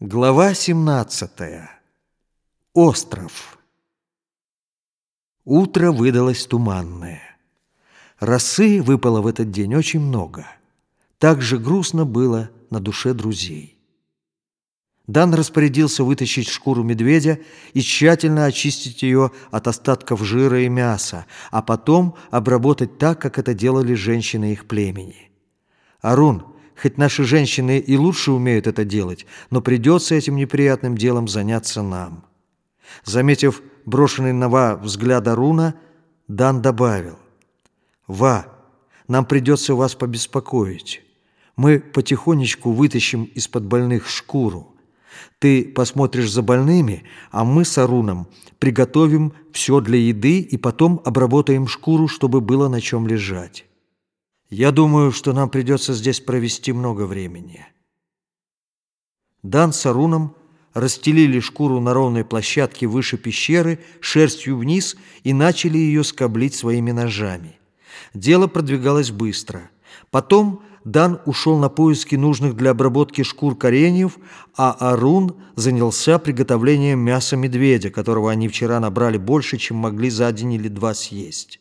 Глава 17. Остров. Утро выдалось туманное. Росы выпало в этот день очень много. Так же грустно было на душе друзей. Дан распорядился вытащить шкуру медведя и тщательно очистить ее от остатков жира и мяса, а потом обработать так, как это делали женщины их племени. «Арун, Хоть наши женщины и лучше умеют это делать, но придется этим неприятным делом заняться нам». Заметив брошенный на Ва взгляд Аруна, Дан добавил. «Ва, нам придется вас побеспокоить. Мы потихонечку вытащим из-под больных шкуру. Ты посмотришь за больными, а мы с Аруном приготовим все для еды и потом обработаем шкуру, чтобы было на чем лежать». Я думаю, что нам придется здесь провести много времени. Дан с Аруном расстелили шкуру на ровной площадке выше пещеры, шерстью вниз и начали ее скоблить своими ножами. Дело продвигалось быстро. Потом Дан ушел на поиски нужных для обработки шкур кореньев, а Арун занялся приготовлением мяса медведя, которого они вчера набрали больше, чем могли за день или два съесть.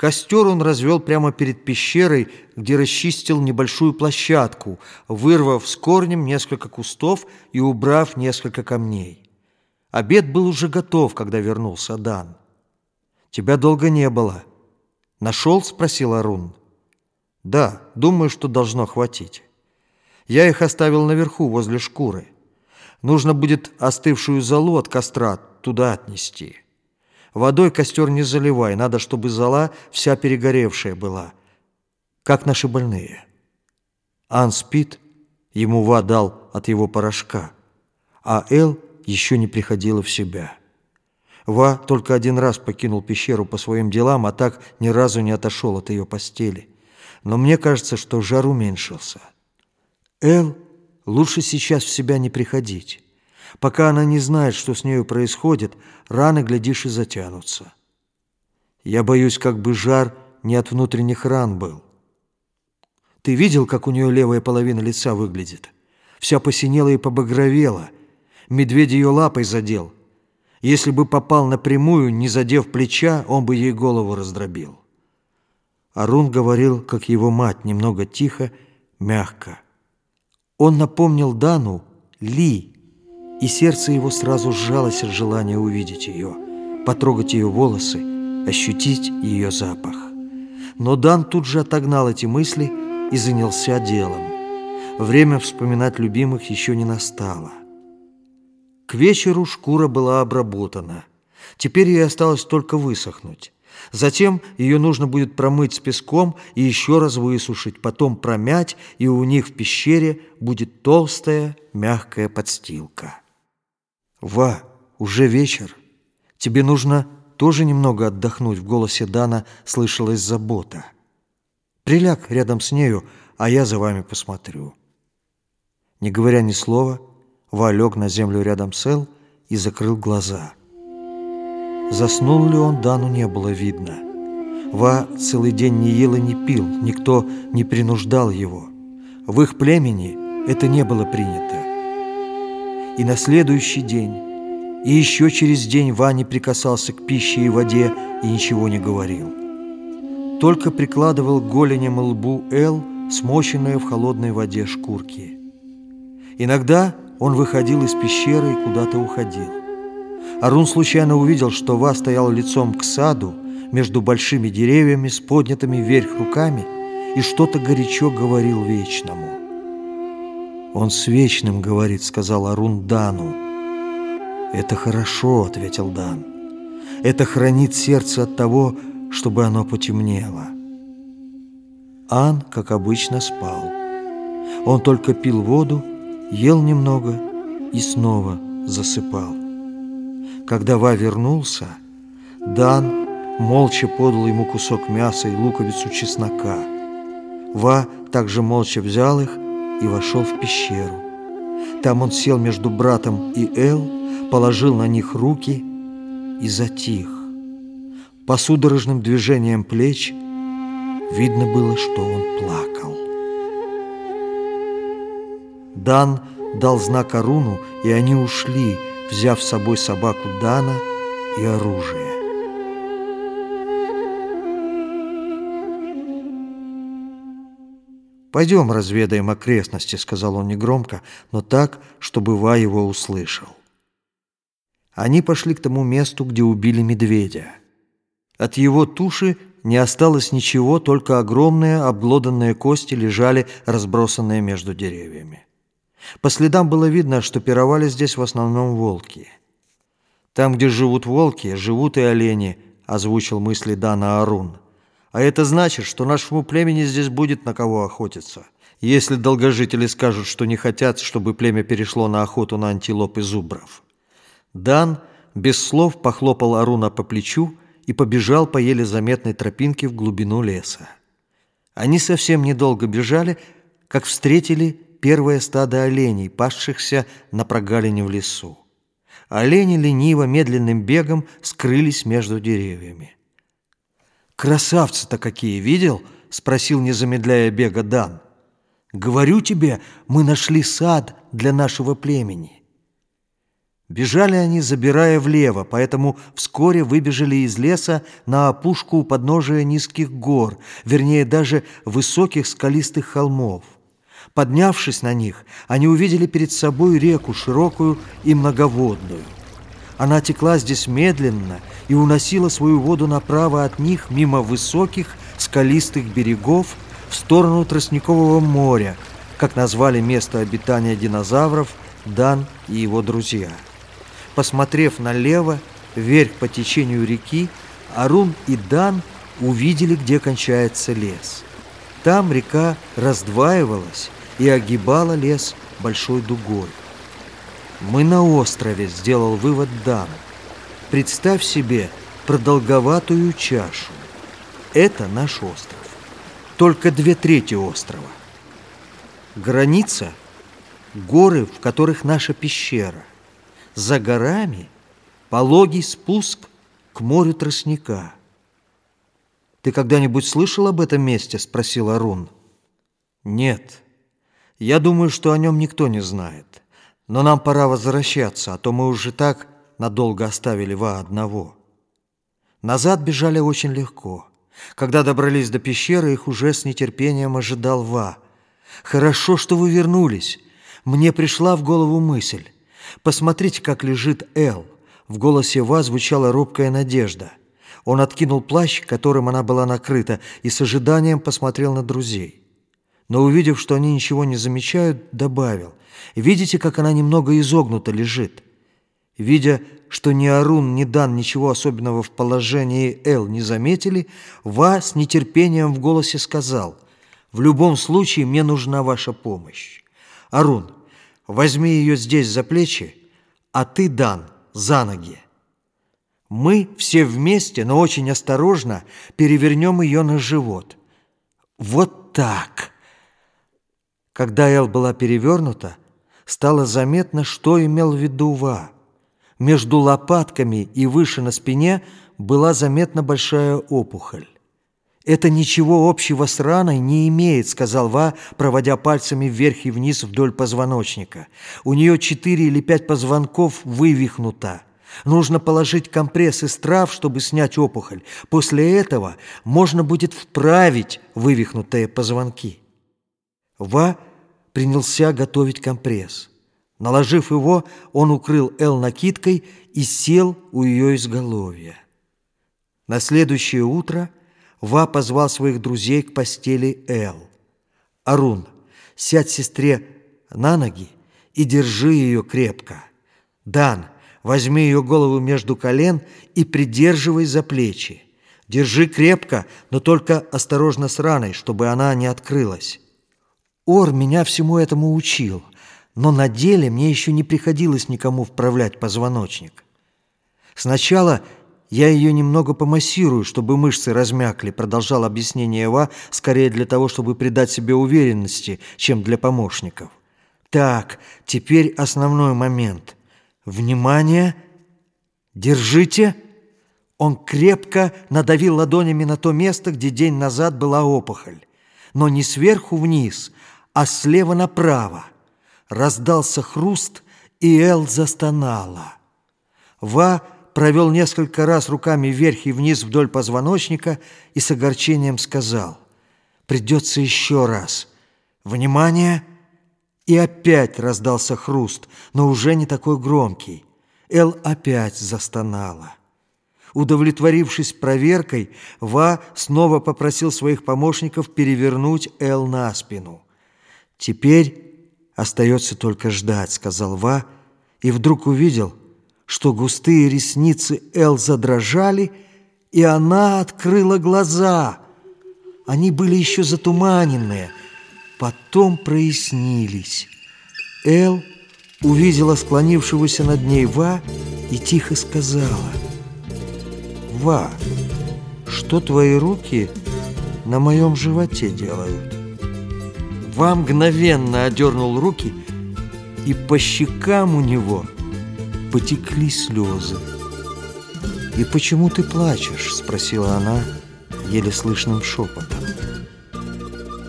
Костер он развел прямо перед пещерой, где расчистил небольшую площадку, вырвав с корнем несколько кустов и убрав несколько камней. Обед был уже готов, когда вернулся Дан. «Тебя долго не было». «Нашел?» — спросил Арун. «Да, думаю, что должно хватить. Я их оставил наверху, возле шкуры. Нужно будет остывшую золу от костра туда отнести». Водой костер не заливай, надо, чтобы зола вся перегоревшая была. Как наши больные. Ан спит, ему Ва дал от его порошка, а Эл еще не приходила в себя. Ва только один раз покинул пещеру по своим делам, а так ни разу не отошел от ее постели. Но мне кажется, что жар уменьшился. Эл лучше сейчас в себя не приходить. Пока она не знает, что с нею происходит, раны, глядишь, и затянутся. Я боюсь, как бы жар не от внутренних ран был. Ты видел, как у нее левая половина лица выглядит? Вся посинела и побагровела. Медведь ее лапой задел. Если бы попал напрямую, не задев плеча, он бы ей голову раздробил. Арун говорил, как его мать, немного тихо, мягко. Он напомнил Дану Ли, и сердце его сразу сжалось от желания увидеть ее, потрогать ее волосы, ощутить ее запах. Но Дан тут же отогнал эти мысли и занялся делом. Время вспоминать любимых еще не настало. К вечеру шкура была обработана. Теперь ей осталось только высохнуть. Затем ее нужно будет промыть с песком и еще раз высушить, потом промять, и у них в пещере будет толстая мягкая подстилка. «Ва, уже вечер. Тебе нужно тоже немного отдохнуть», — в голосе Дана слышалась забота. «Приляг рядом с нею, а я за вами посмотрю». Не говоря ни слова, Ва лег на землю рядом с Эл и закрыл глаза. Заснул ли он, Дану не было видно. Ва целый день не ел и не пил, никто не принуждал его. В их племени это не было принято. И на следующий день, и еще через день Ваня прикасался к пище и воде и ничего не говорил. Только прикладывал голенем лбу Эл, смоченные в холодной воде шкурки. Иногда он выходил из пещеры и куда-то уходил. Арун случайно увидел, что Ва стоял лицом к саду между большими деревьями с поднятыми вверх руками и что-то горячо говорил вечному. «Он с вечным говорит», — сказал Арун Дану. «Это хорошо», — ответил Дан. «Это хранит сердце от того, чтобы оно потемнело». Ан, как обычно, спал. Он только пил воду, ел немного и снова засыпал. Когда Ва вернулся, Дан молча подал ему кусок мяса и луковицу чеснока. Ва также молча взял их и вошел в пещеру. Там он сел между братом и Эл, положил на них руки и затих. По судорожным движениям плеч видно было, что он плакал. Дан дал знак Аруну, и они ушли, взяв с собой собаку Дана и оружие. «Пойдем разведаем окрестности», — сказал он негромко, но так, чтобы Ва его услышал. Они пошли к тому месту, где убили медведя. От его туши не осталось ничего, только огромные обглоданные кости лежали, разбросанные между деревьями. По следам было видно, что пировали здесь в основном волки. «Там, где живут волки, живут и олени», — озвучил мысли Дана Арун. «А это значит, что нашему племени здесь будет на кого охотиться. Если долгожители скажут, что не хотят, чтобы племя перешло на охоту на антилоп и зубров». Дан без слов похлопал Аруна по плечу и побежал по еле заметной тропинке в глубину леса. Они совсем недолго бежали, как встретили первое стадо оленей, пасшихся на прогалине в лесу. Олени лениво, медленным бегом скрылись между деревьями. «Красавцы-то какие, видел?» — спросил, не замедляя бега, Дан. «Говорю тебе, мы нашли сад для нашего племени». Бежали они, забирая влево, поэтому вскоре выбежали из леса на опушку у подножия низких гор, вернее, даже высоких скалистых холмов. Поднявшись на них, они увидели перед собой реку, широкую и многоводную. Она текла здесь медленно и уносила свою воду направо от них, мимо высоких скалистых берегов, в сторону Тростникового моря, как назвали место обитания динозавров Дан и его друзья. Посмотрев налево, вверх по течению реки, Арун и Дан увидели, где кончается лес. Там река раздваивалась и огибала лес большой дугой. «Мы на острове», — сделал вывод Дан. «Представь себе продолговатую чашу. Это наш остров. Только две трети острова. Граница — горы, в которых наша пещера за горами пологий спуск к морю тростника. «Ты когда-нибудь слышал об этом месте?» – спросил Арун. «Нет. Я думаю, что о нем никто не знает. Но нам пора возвращаться, а то мы уже так надолго оставили Ва одного». Назад бежали очень легко. Когда добрались до пещеры, их уже с нетерпением ожидал Ва. «Хорошо, что вы вернулись. Мне пришла в голову мысль. Посмотрите, как лежит Эл. В голосе Ва звучала робкая надежда. Он откинул плащ, которым она была накрыта, и с ожиданием посмотрел на друзей. Но увидев, что они ничего не замечают, добавил. «Видите, как она немного изогнута лежит?» Видя, что ни Арун, ни Дан ничего особенного в положении Эл не заметили, Ва с нетерпением в голосе сказал, «В любом случае мне нужна ваша помощь. Арун, Возьми ее здесь за плечи, а ты, Дан, за ноги. Мы все вместе, но очень осторожно, перевернем ее на живот. Вот так. Когда Эл была перевернута, стало заметно, что имел в виду Ва. Между лопатками и выше на спине была заметна большая опухоль. «Это ничего общего с раной не имеет», — сказал Ва, проводя пальцами вверх и вниз вдоль позвоночника. «У нее четыре или пять позвонков вывихнуто. Нужно положить компресс из трав, чтобы снять опухоль. После этого можно будет вправить вывихнутые позвонки». Ва принялся готовить компресс. Наложив его, он укрыл Эл накидкой и сел у ее изголовья. На следующее утро – Ва позвал своих друзей к постели Эл. «Арун, сядь сестре на ноги и держи ее крепко. Дан, возьми ее голову между колен и придерживай за плечи. Держи крепко, но только осторожно с раной, чтобы она не открылась. Ор меня всему этому учил, но на деле мне еще не приходилось никому вправлять позвоночник. Сначала «Я ее немного помассирую, чтобы мышцы размякли», продолжал объяснение Эва, скорее для того, чтобы придать себе уверенности, чем для помощников. «Так, теперь основной момент. Внимание! Держите!» Он крепко надавил ладонями на то место, где день назад была опухоль. Но не сверху вниз, а слева направо. Раздался хруст, и Эл застонала. Ва провел несколько раз руками вверх и вниз вдоль позвоночника и с огорчением сказал, «Придется еще раз. Внимание!» И опять раздался хруст, но уже не такой громкий. Эл опять застонала. Удовлетворившись проверкой, Ва снова попросил своих помощников перевернуть Эл на спину. «Теперь остается только ждать», — сказал Ва, и вдруг увидел, что густые ресницы Эл задрожали, и она открыла глаза. Они были еще затуманенные, потом прояснились. Эл увидела склонившегося над ней Ва и тихо сказала, «Ва, что твои руки на моем животе делают?» Ва мгновенно одернул руки, и по щекам у него – потекли слезы. «И почему ты плачешь?» — спросила она еле слышным шепотом.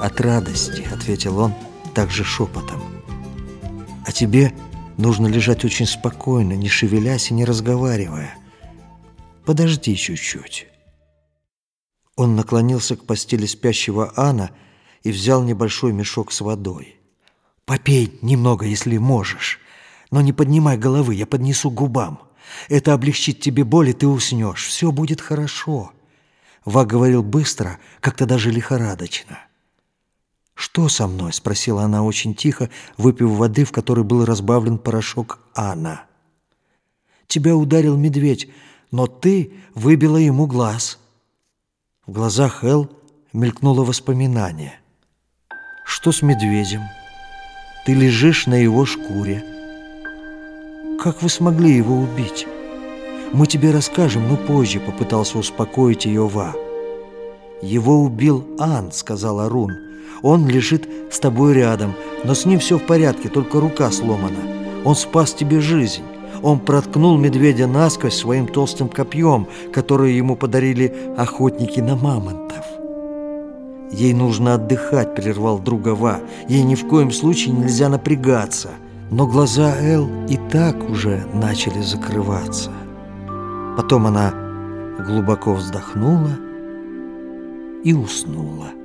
«От радости», — ответил он также шепотом. «А тебе нужно лежать очень спокойно, не шевелясь и не разговаривая. Подожди чуть-чуть». Он наклонился к постели спящего Анна и взял небольшой мешок с водой. «Попей немного, если можешь». Но не поднимай головы, я поднесу губам. Это облегчит тебе боль, и ты уснешь. Все будет хорошо». Ва говорил быстро, как-то даже лихорадочно. «Что со мной?» — спросила она очень тихо, выпив воды, в которой был разбавлен порошок Анна. «Тебя ударил медведь, но ты выбила ему глаз». В глазах Эл мелькнуло воспоминание. «Что с медведем? Ты лежишь на его шкуре». Как вы смогли его убить? Мы тебе расскажем, но позже попытался успокоить ее Ва. Его убил Ан, сказал Арун. Он лежит с тобой рядом, но с ним все в порядке, только рука сломана. Он спас тебе жизнь. Он проткнул медведя насквозь своим толстым копьем, которое ему подарили охотники на мамонтов. Ей нужно отдыхать, прервал друга Ва. Ей ни в коем случае нельзя напрягаться но глаза Эл и так уже начали закрываться. Потом она глубоко вздохнула и уснула.